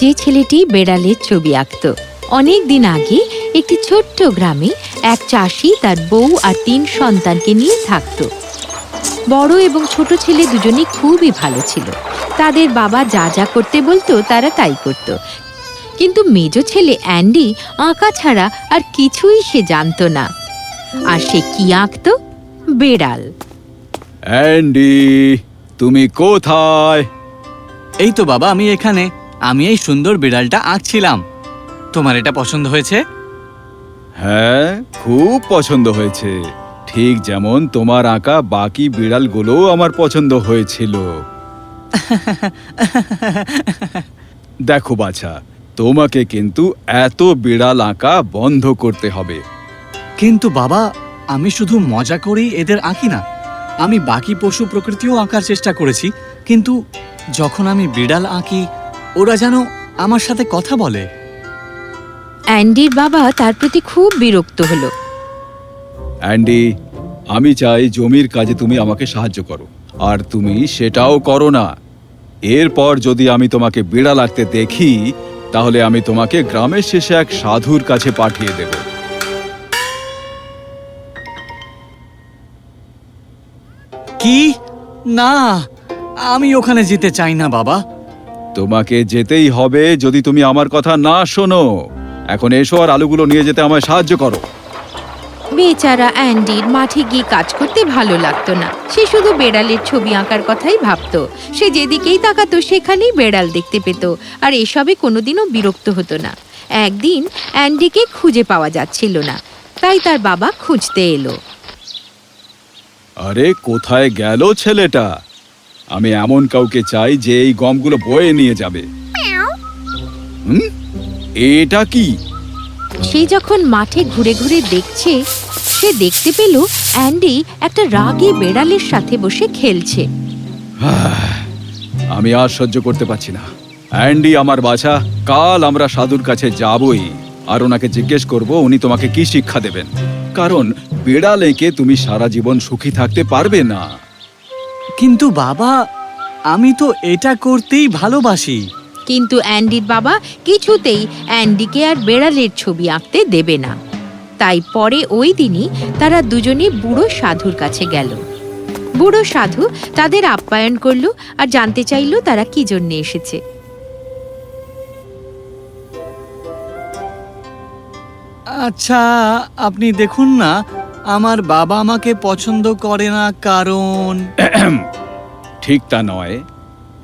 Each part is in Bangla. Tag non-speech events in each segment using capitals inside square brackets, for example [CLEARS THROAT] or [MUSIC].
যে ছেলেটি বেড়ালের ছবি আঁকত। অনেক দিন আগে একটি ছোট্ট গ্রামে এক চাষি তার বউ আর তিন সন্তানকে নিয়ে থাকতো। বড় এবং ছোট ছেলে দুজনেই খুবই ভালো ছিল। তাদের বাবা যা যা করতে বলতো তারা তাই করত। কিন্তু মেজ ছেলে অ্যান্ডি আঁকা ছাড়া আর কিছুই সে জানতো না। আর সে কি আঁকত? বেড়াল। অ্যান্ডি তুমি কোথায়? এই তো বাবা আমি এখানে। আমি এই সুন্দর বিড়ালটা আঁকছিলাম। তোমার এটা পছন্দ হয়েছে? হ্যাঁ খুব পছন্দ হয়েছে। ঠিক যেমন তোমার আঁকা বাকি বিড়ালগুলো আমার পছন্দ হয়েছিল। [LAUGHS] দেখো বাছা তোমাকে কিন্তু এত বিড়াল আঁকা বন্ধ করতে হবে। কিন্তু বাবা আমি শুধু মজা করেই এদের আঁকি না। আমি বাকি পশু প্রকৃতিও আঁকার চেষ্টা করেছি কিন্তু যখন আমি বিড়াল আঁকি ওরা যেন আমার সাথে কথা বলে। অ্যান্ডির বাবা তার প্রতি খুব বিরক্ত হলো। অ্যান্ডি আমি চাই জমির কাজে তুমি আমাকে সাহায্য করো আর তুমি সেটাও করো না। এরপর যদি আমি তোমাকে বিড়া লাগতে দেখি তাহলে আমি তোমাকে গ্রামের শেষে এক সাধুর কাছে পাঠিয়ে দেব। কি? না আমি ওখানে যেতে চাই না বাবা। তোমাকে যেতেই হবে যদি তুমি আমার কথা না শোনো। এখন এসো আর আলুগুলো নিয়ে যেতে আমায় সাহায্য করো। বেচারা অ্যান্ডির মাঠে গিয়ে কাজ করতে ভালো লাগতো না। সে শুধু বেড়ালের ছবি আঁকার কথাই ভাবতো। সে যেদিকেই তাকাতো সেখানেই বেড়াল দেখতে পেত। আর এসবে কোনোদিনও বিরক্ত হতো না। একদিন অ্যান্ডিকে খুঁজে পাওয়া যাচ্ছিল না। তাই তার বাবা খুঁজতে এলো। আরে কোথায় গেল ছেলেটা? আমি এমন কাউকে চাই যে এই গমগুলো বয়ে নিয়ে যাবে। হুম? এটা কি? সে যখন মাঠে ঘুরে ঘুরে দেখছে সে দেখতে পেল অ্যান্ডি একটা রাগে বেড়ালের সাথে বসে খেলছে। আমি আর সহ্য করতে পারছি না। অ্যান্ডি আমার বাছা কাল আমরা সাধুর কাছে যাবই। আর ওনাকে জিজ্ঞেস করব উনি তোমাকে কি শিক্ষা দেবেন। কারণ বেড়ালেকে তুমি সারা জীবন সুখী থাকতে পারবে না। কিন্তু বাবা আমি তো এটা করতেই ভালোবাসি। কিন্তু অ্যান্ডির বাবা কিছুতেই অ্যান্ডিকে আর বেড়ালের ছবি আঁকতে দেবে না। তাই পরে ওই দিনই তারা দুজনে বুড়ো সাধুর কাছে গেল। বুড়ো সাধু তাদের আপ্যায়ন করল আর জানতে চাইল তারা কি জন্য এসেছে। আচ্ছা আপনি দেখুন না আমার বাবা আমাকে পছন্দ করে না কারণ [CLEARS THROAT] ঠিক তা নয়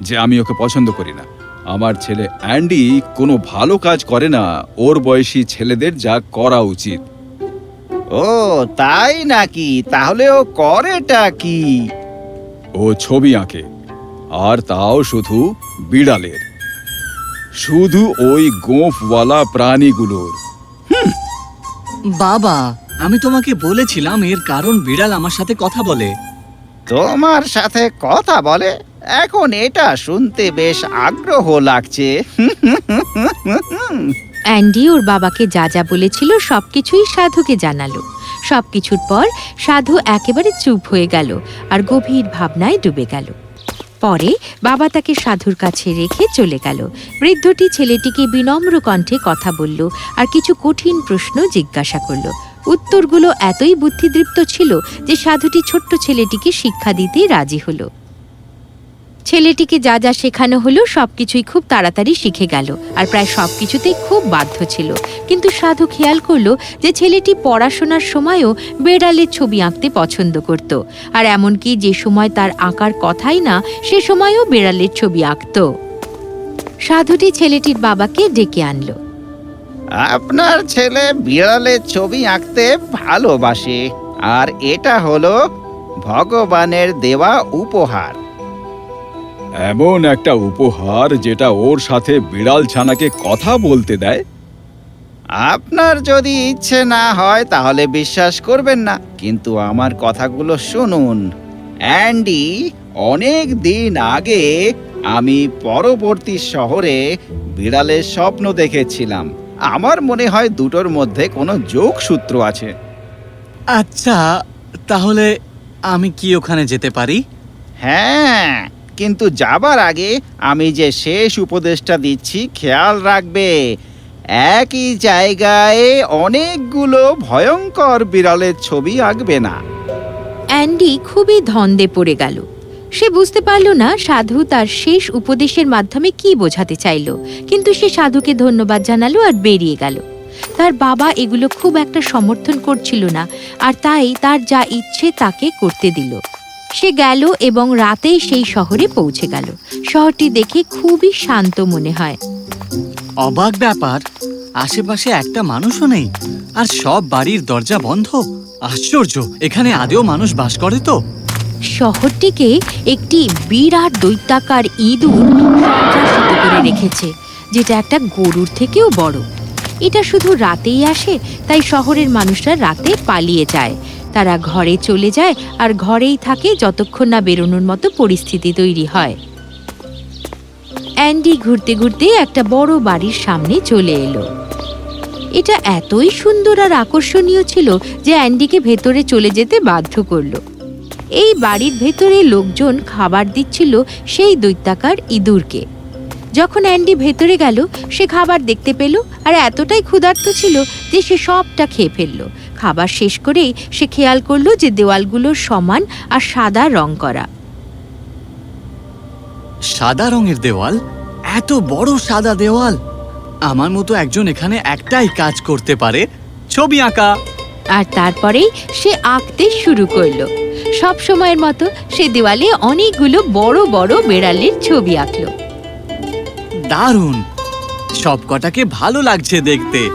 যে আমি ওকে পছন্দ করি না। আমার ছেলে অ্যান্ডি কোনো ভালো কাজ করে না। ওর বয়সী ছেলেদের যা করা উচিত। ও তাই নাকি? তাহলে ও করেটা কি? ও ছবি আঁকে আর তাও শুধু বিড়ালের। শুধু ওই গোঁফওয়ালা প্রাণীগুলোর। বাবা আমি তোমাকে বলেছিলাম এর কারণ বিড়াল আমার সাথে কথা বলে। তোমার সাথে কথা বলে? এখন এটা শুনতে বেশ আগ্রহ লাগছে। অ্যান্ডি ওর বাবাকে যা যা বলেছিল সবকিছুই সাধুকে জানালো। সবকিছুর পর সাধু একেবারে চুপ হয়ে গেল আর গভীর ভাবনায় ডুবে গেল। পরে বাবা তাকে সাধুর কাছে রেখে চলে গেল। বৃদ্ধটি ছেলেটিকে বিনম্র কণ্ঠে কথা বলল আর কিছু কঠিন প্রশ্ন জিজ্ঞাসা করল। উত্তরগুলো এতই বুদ্ধিদীপ্ত ছিল যে সাধুটি ছোট্ট ছেলেটিকে শিক্ষা দিতে রাজি হলো। ছেলেটিকে যা যা শেখানো হলো সবকিছুই খুব তাড়াতাড়ি শিখে গেল আর প্রায় সব কিছুতেই খুব বাধ্য ছিল। কিন্তু সাধু খেয়াল করল যে ছেলেটি পড়াশোনার সময়ও বেড়ালের ছবি আঁকতে পছন্দ করত। আর এমনকি যে সময় তার আঁকার কথাই না, সে সময়ও বেড়ালের ছবি আঁকত। সাধুটি ছেলেটির বাবাকে ডেকে আনলো। আপনার ছেলে বিড়ালের ছবি আঁকতে ভালোবাসে আর এটা হলো ভগবানের দেওয়া উপহার। এমন একটা উপহার যেটা ওর সাথে বিড়াল ছানাকে কথা বলতে দেয়? আপনার যদি ইচ্ছে না হয় তাহলে বিশ্বাস করবেন না কিন্তু আমার কথাগুলো শুনুন। অ্যান্ডি অনেক দিন আগে আমি পরবর্তী শহরে বিড়ালের স্বপ্ন দেখেছিলাম। আমার মনে হয় দুটোর মধ্যে কোনো যোগসূত্র আছে। আচ্ছা তাহলে আমি কি ওখানে যেতে পারি? হ্যাঁ কিন্তু যাবার আগে আমি যে শেষ উপদেশটা দিচ্ছি খেয়াল রাখবে একই জায়গায় অনেকগুলো ভয়ঙ্কর বিড়ালের ছবি আঁকবে না। অ্যান্ডি খুবই ধন্দে পড়ে গেল। সে বুঝতে পারল না সাধু তার শেষ উপদেশের মাধ্যমে কি বোঝাতে চাইল। কিন্তু সে সাধুকে ধন্যবাদ জানালো আর বেরিয়ে গেল। তার বাবা এগুলো খুব একটা সমর্থন করছিল না আর তাই তার যা ইচ্ছে তাকে করতে দিল। সে গেল এবং রাতেই সেই শহরে পৌঁছে গেল। শহরটি দেখে খুবই শান্ত মনে হয়। অবাক ব্যাপার, আশেপাশে একটা মানুষও নেই আর সব বাড়ির দরজা বন্ধ। আশ্চর্য, এখানে আদেও মানুষ বাস করে তো। শহরটিকে একটি বিরাট দৈত্যাকার ইঁদুর সন্ত্রাসিত করে রেখেছে, যেটা একটা গরুর থেকেও বড়। এটা শুধু রাতেই আসে, তাই শহরের মানুষরা রাতে পালিয়ে যায়। তারা ঘরে চলে যায় আর ঘরেই থাকে যতক্ষণ না বেরোনোর মতো পরিস্থিতি তৈরি হয়। অ্যান্ডি ঘুরতে ঘুরতে একটা বড় বাড়ির সামনে চলে এলো। এটা এতই সুন্দর আর আকর্ষণীয় ছিল যে অ্যান্ডিকে ভেতরে চলে যেতে বাধ্য করল। এই বাড়ির ভেতরে লোকজন খাবার দিচ্ছিল সেই দৈত্যাকার ইঁদুরকে। যখন অ্যান্ডি ভেতরে গেল সে খাবার দেখতে পেল আর এতটাই ক্ষুধার্ত ছিল যে সে সবটা খেয়ে ফেলল। খাবার শেষ করেই সে খেয়াল করল যে দেওয়ালগুলো সমান আর সাদা রং করা। সাদা রঙের দেওয়াল? এত বড় সাদা দেওয়াল! আমার মতো একজন এখানে একটাই কাজ করতে পারে। ছবি আঁকা! আর তারপরেই সে আঁকতে শুরু করল। সব সময়ের মতো সে দেওয়ালে অনেকগুলো বড় বড় বেড়ালের ছবি আঁকলো। দারুণ! সব কটাকে ভালো লাগছে দেখতে।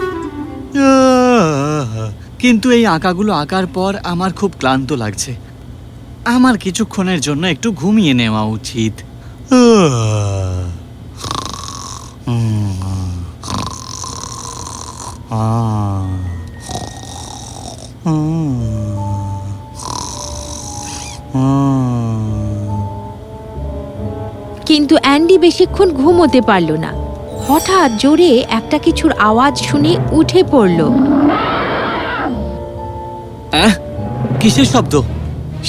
কিন্তু এই আঁকাগুলো আঁকার পর আমার খুব ক্লান্ত লাগছে। আমার কিছুক্ষণের জন্য একটু ঘুমিয়ে নেওয়া উচিত। উম, কিন্তু অ্যান্ডি বেশিক্ষণ ঘুমোতে পারল না। হঠাৎ জোরে একটা কিছুর আওয়াজ শুনে উঠে পড়ল। আহ, কিসের শব্দ?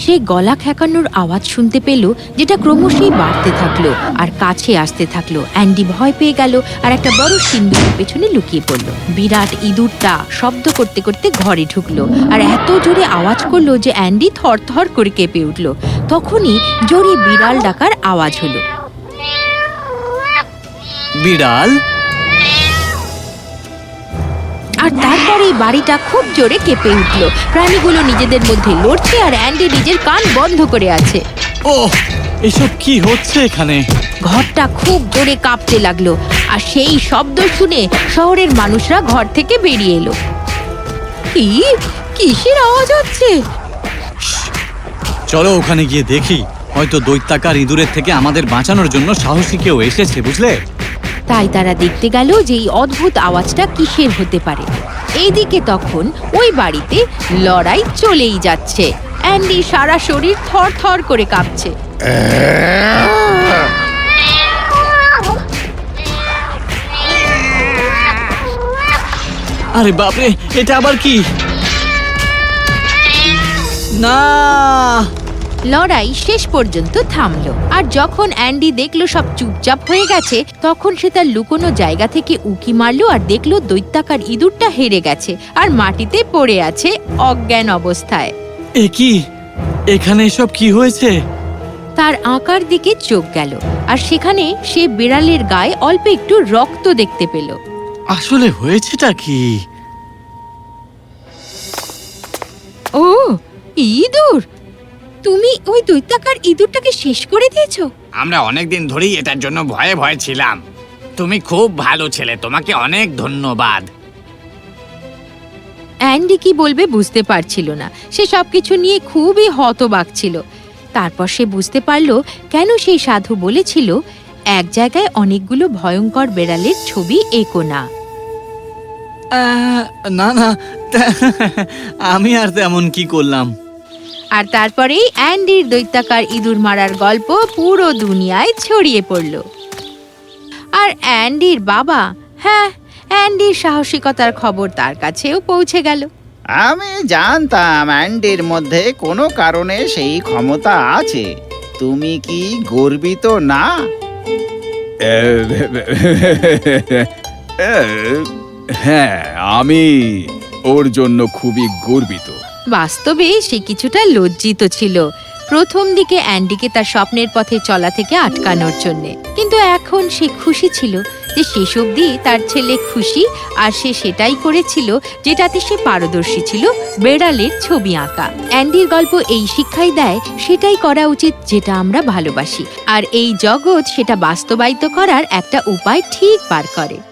সে গলা খ্যাকানোর আওয়াজ শুনতে পেল, যেটা ক্রমশই বাড়তে থাকল আর কাছে আসতে থাকল। অ্যান্ডি ভয় পেয়ে গেল আর একটা বড় সিন্দুকের পেছনে লুকিয়ে পড়ল। বিরাট ইঁদুরটা শব্দ করতে করতে ঘরে ঢুকলো আর এত জোরে আওয়াজ করল যে অ্যান্ডি থরথর করে কেঁপে উঠল। তখনই জোরে বিড়াল ডাকার আওয়াজ হলো। বিড়াল? আর তারপরে এই বাড়িটা খুব জোরে কেঁপে উঠল। প্রাণীগুলো নিজেদের মধ্যে লড়ছে আর অ্যান্ডি নিজের কান বন্ধ করে আছে। ও এসব কি হচ্ছে এখানে? ঘরটা খুব জোরে কাঁপতে লাগল আর সেই শব্দ শুনে শহরের মানুষরা ঘর থেকে বেরিয়ে এলো। কি কিসের আওয়াজ হচ্ছে? চলো ওখানে গিয়ে দেখি। হয়তো দৈত্যাকার ইঁদুরের থেকে আমাদের বাঁচানোর জন্য সাহসী কেউ এসেছে বুঝলে? তাই তারা দেখতে গেল যে এই অদ্ভুত আওয়াজটা কিসের হতে পারে। এইদিকে তখন ওই বাড়িতে লড়াই চলেই যাচ্ছে। অ্যান্ডি সারা শরীর থর থর করে কাঁপছে। আরে বাপরে, এটা আবার কি? না! লড়াই শেষ পর্যন্ত থামলো। আর যখন অ্যান্ডি দেখল সব চুপচাপ হয়ে গেছে তখন সে তার লুকোনো জায়গা থেকে উকি মারলো আর দেখল দৈত্যাকার ইঁদুরটা হেরে গেছে আর মাটিতে পড়ে আছে অজ্ঞান অবস্থায়। এ কি? এখানে সব কি হয়েছে? তার আঁকার দিকে চোখ গেল আর সেখানে সে বিড়ালের গায়ে অল্প একটু রক্ত দেখতে পেল। আসলে হয়েছেটা কি? ও ইঁদুর! তুমি ওই দৈত্যাকার ইঁদুরটাকে শেষ করে দিয়েছ? আমরা অনেক দিন ধরেই এটার জন্য ভয়ে ভয়ে ছিলাম। তুমি খুব ভালো ছেলে তোমাকে অনেক ধন্যবাদ। অ্যান্ডি কি বলবে বুঝতে পারছিল না। সে সবকিছু নিয়ে খুবই হতবাক ছিল। তারপর সে বুঝতে পারল কেন সেই সাধু বলেছিল এক জায়গায় অনেকগুলো ভয়ঙ্কর বেড়ালের ছবি এঁকো না। আহ, না না আমি আর তেমন কি করলাম? আর তারপরেই অ্যান্ডির দৈত্যাকার ইঁদুর মারার গল্প পুরো দুনিয়ায় ছড়িয়ে পড়ল। আর অ্যান্ডির বাবা হ্যাঁ অ্যান্ডির সাহসিকতার খবর তার কাছেও পৌঁছে গেল। আমি জানতাম অ্যান্ডির মধ্যে কোনো কারণে সেই ক্ষমতা আছে। তুমি কি গর্বিত না? হ্যাঁ আমি ওর জন্য খুবই গর্বিত। বাস্তবে সে কিছুটা লজ্জিত ছিল। প্রথম দিকে অ্যান্ডিকে তার স্বপ্নের পথে চলা থেকে আটকানোর জন্য। কিন্তু এখন সে খুশি ছিল যে শেষ অবধি তার ছেলে খুশি আর সে সেটাই করেছিল যেটাতে সে পারদর্শী ছিল, বেড়ালের ছবি আঁকা। অ্যান্ডির গল্প এই শিক্ষাই দেয়, সেটাই করা উচিত যেটা আমরা ভালোবাসি। আর এই জগৎ সেটা বাস্তবায়িত করার একটা উপায় ঠিক বার করে।